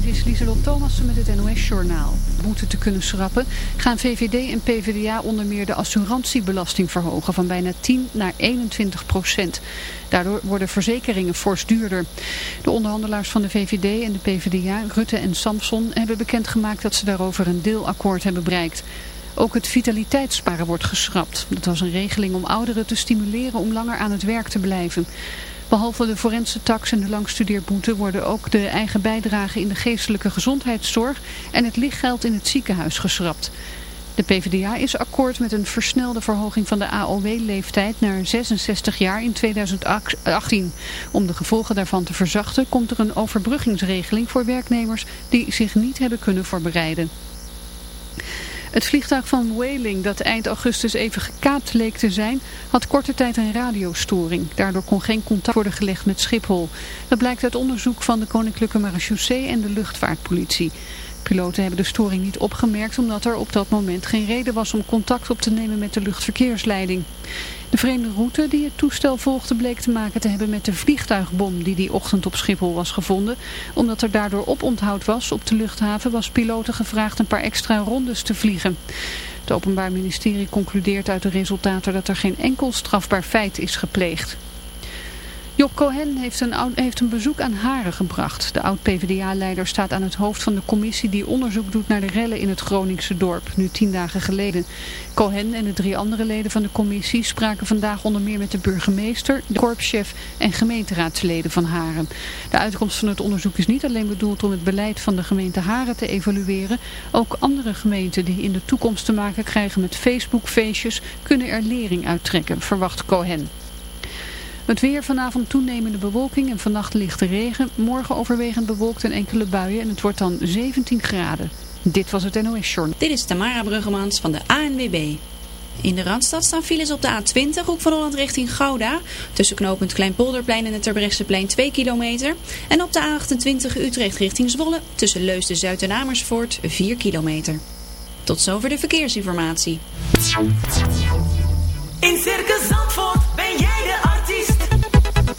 dit is Lieselot Thomassen met het NOS-journaal. Boete te kunnen schrappen gaan VVD en PvdA onder meer de assurantiebelasting verhogen van bijna 10 naar 21 procent. Daardoor worden verzekeringen fors duurder. De onderhandelaars van de VVD en de PvdA, Rutte en Samson, hebben bekendgemaakt dat ze daarover een deelakkoord hebben bereikt. Ook het vitaliteitssparen wordt geschrapt. Dat was een regeling om ouderen te stimuleren om langer aan het werk te blijven. Behalve de forense tax en de langstudeerboete worden ook de eigen bijdrage in de geestelijke gezondheidszorg en het lichtgeld in het ziekenhuis geschrapt. De PvdA is akkoord met een versnelde verhoging van de AOW-leeftijd naar 66 jaar in 2018. Om de gevolgen daarvan te verzachten komt er een overbruggingsregeling voor werknemers die zich niet hebben kunnen voorbereiden. Het vliegtuig van Whaling dat eind augustus even gekaapt leek te zijn, had korte tijd een radiostoring. Daardoor kon geen contact worden gelegd met Schiphol. Dat blijkt uit onderzoek van de Koninklijke Marechaussee en de luchtvaartpolitie. Piloten hebben de storing niet opgemerkt omdat er op dat moment geen reden was om contact op te nemen met de luchtverkeersleiding. De vreemde route die het toestel volgde bleek te maken te hebben met de vliegtuigbom die die ochtend op Schiphol was gevonden. Omdat er daardoor oponthoud was op de luchthaven was piloten gevraagd een paar extra rondes te vliegen. Het Openbaar Ministerie concludeert uit de resultaten dat er geen enkel strafbaar feit is gepleegd. Job Cohen heeft een, heeft een bezoek aan Haren gebracht. De oud-PVDA-leider staat aan het hoofd van de commissie die onderzoek doet naar de rellen in het Groningse dorp, nu tien dagen geleden. Cohen en de drie andere leden van de commissie spraken vandaag onder meer met de burgemeester, de korpschef en gemeenteraadsleden van Haren. De uitkomst van het onderzoek is niet alleen bedoeld om het beleid van de gemeente Haren te evalueren. Ook andere gemeenten die in de toekomst te maken krijgen met Facebook-feestjes kunnen er lering uittrekken, verwacht Cohen. Het weer vanavond toenemende bewolking en vannacht lichte regen. Morgen overwegend bewolkt en enkele buien en het wordt dan 17 graden. Dit was het NOS Journal. Dit is Tamara Bruggemans van de ANWB. In de Randstad staan files op de A20, hoek van Holland richting Gouda. Tussen knooppunt Kleinpolderplein en het Terbrechtseplein 2 kilometer. En op de A28 Utrecht richting Zwolle. Tussen Leusden, Zuid en Amersfoort 4 kilometer. Tot zover de verkeersinformatie. In Circus Zandvoort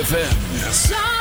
ZFM.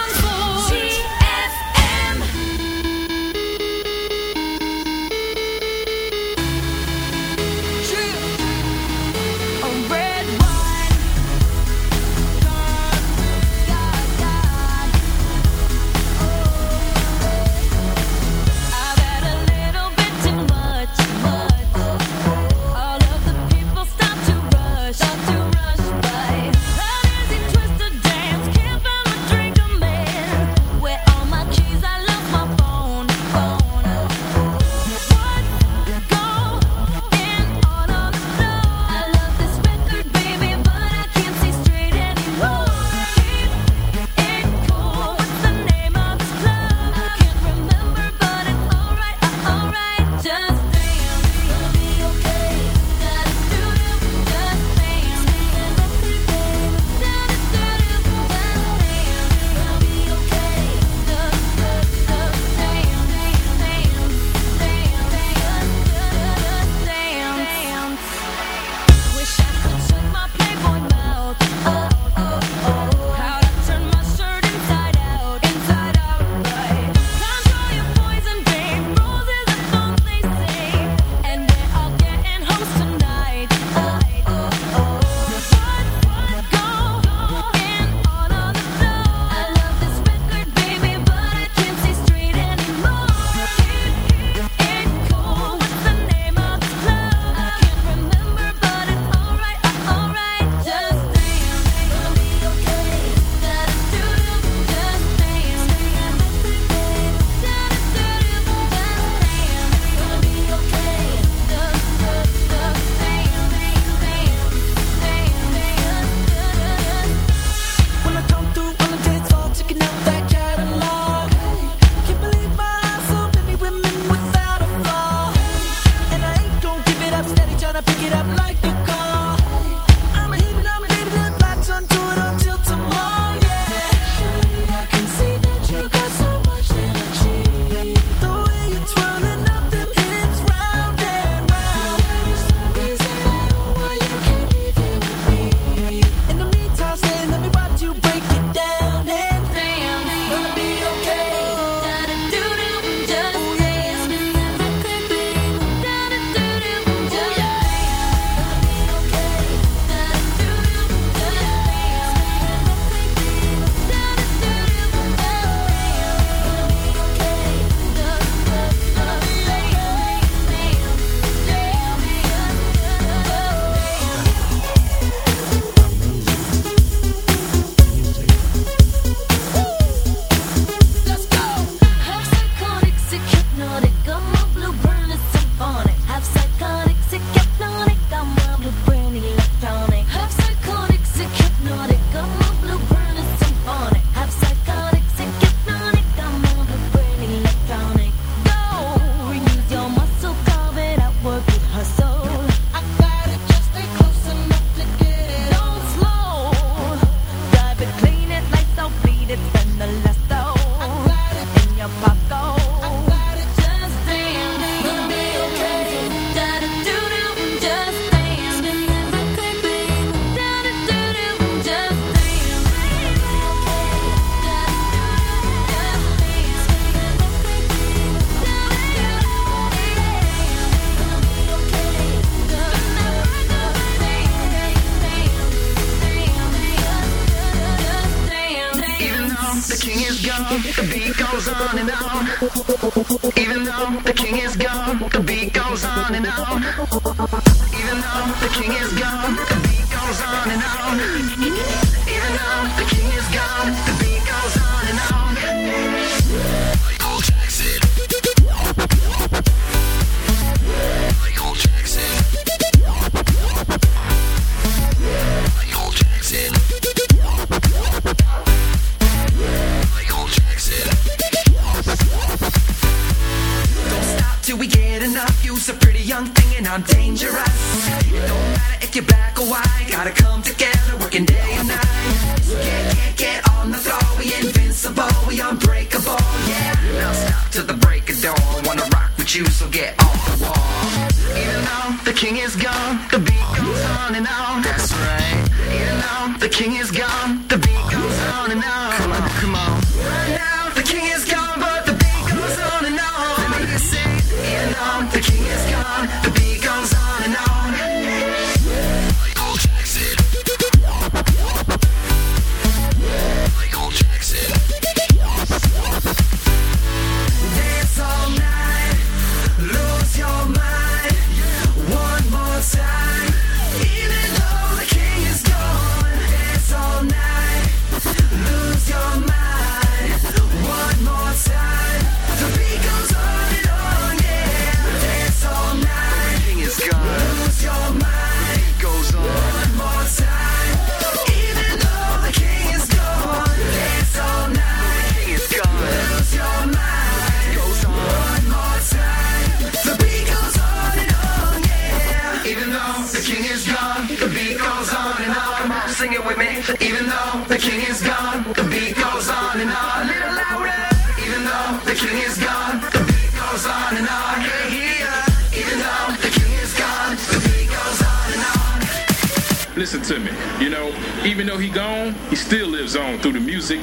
Music.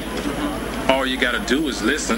All you gotta do is listen.